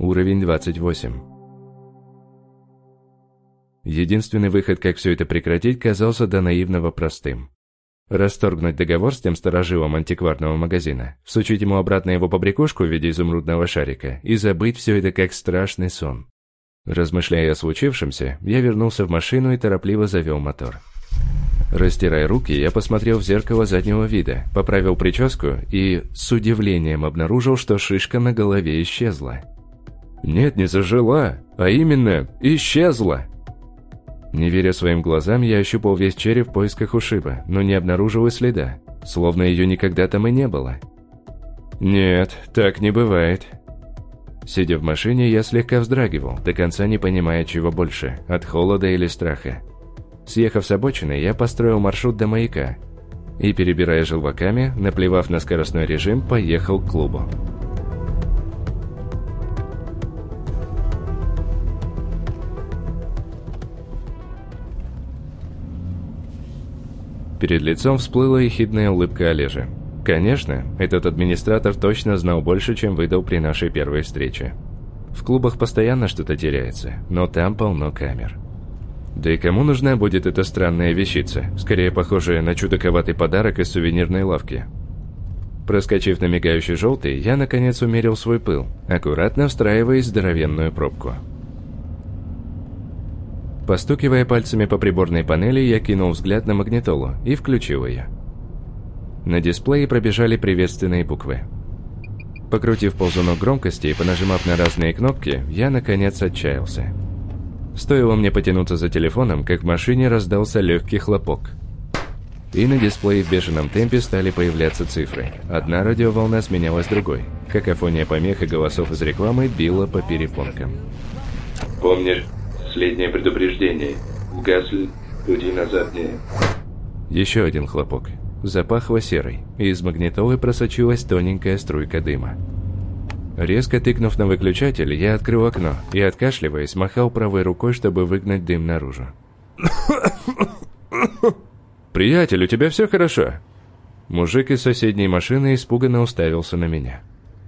Уровень 28. Единственный выход, как все это прекратить, казался до наивного простым. Расторгнуть договор с тем сторожилом антикварного магазина, всучить ему обратно его побрякушку в виде изумрудного шарика и забыть все это как страшный сон. Размышляя о случившемся, я вернулся в машину и торопливо завел мотор. Растирая руки, я посмотрел в зеркало заднего вида, поправил прическу и с удивлением обнаружил, что шишка на голове исчезла. Нет, не зажила, а именно исчезла. Не веря своим глазам, я ощупал весь череп в поисках ушиба, но не обнаружил следа, словно ее никогда там и не было. Нет, так не бывает. Сидя в машине, я слегка вздрагивал, до конца не понимая, чего больше, от холода или страха. Съехав с обочины, я построил маршрут до маяка и, перебирая желваками, наплевав на скоростной режим, поехал к клубу. Перед лицом всплыла ехидная улыбка Олежа. Конечно, этот администратор точно знал больше, чем выдал при нашей первой встрече. В клубах постоянно что-то теряется, но там полно камер. Да и кому нужна будет эта странная вещица, скорее похожая на чудаковатый подарок из сувенирной лавки? Проскочив на мигающий желтый, я наконец умерил свой пыл, аккуратно встраиваясь в здоровенную пробку. Постукивая пальцами по приборной панели, я кинул взгляд на магнитолу и включил ее. На дисплее пробежали приветственные буквы. Покрутив ползунок громкости и понажимав на разные кнопки, я наконец отчаялся. Стоило мне потянуться за телефоном, как в машине раздался легкий хлопок. И на дисплее в бешеном темпе стали появляться цифры. Одна радиоволна сменялась другой. Какофония помех и голосов из рекламы била по перепонкам. «Помнишь, Последнее предупреждение. Угасли, пути назад не... Еще один хлопок. Запахло серой, и из магнитолы просочилась тоненькая струйка дыма. Резко тыкнув на выключатель, я открыл окно и, откашливаясь, махал правой рукой, чтобы выгнать дым наружу. «Приятель, у тебя все хорошо?» Мужик из соседней машины испуганно уставился на меня.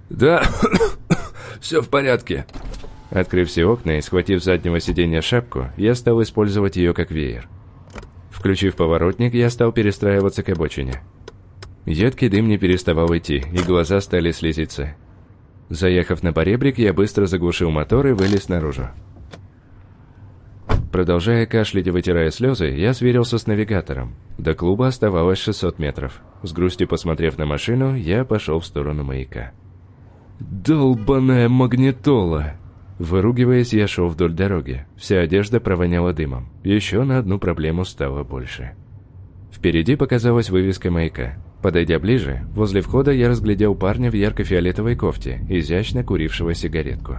«Да, все в порядке», Открыв все окна и схватив с заднего сиденья шапку, я стал использовать ее как веер. Включив поворотник, я стал перестраиваться к обочине. Едкий дым не переставал идти, и глаза стали слезиться. Заехав на поребрик, я быстро заглушил мотор и вылез наружу. Продолжая кашлять и вытирая слезы, я сверился с навигатором. До клуба оставалось 600 метров. С грустью посмотрев на машину, я пошел в сторону маяка. «Долбаная магнитола!» Выругиваясь, я шел вдоль дороги. Вся одежда провоняла дымом. Еще на одну проблему стало больше. Впереди показалась вывеска маяка. Подойдя ближе, возле входа я разглядел парня в ярко-фиолетовой кофте, изящно курившего сигаретку.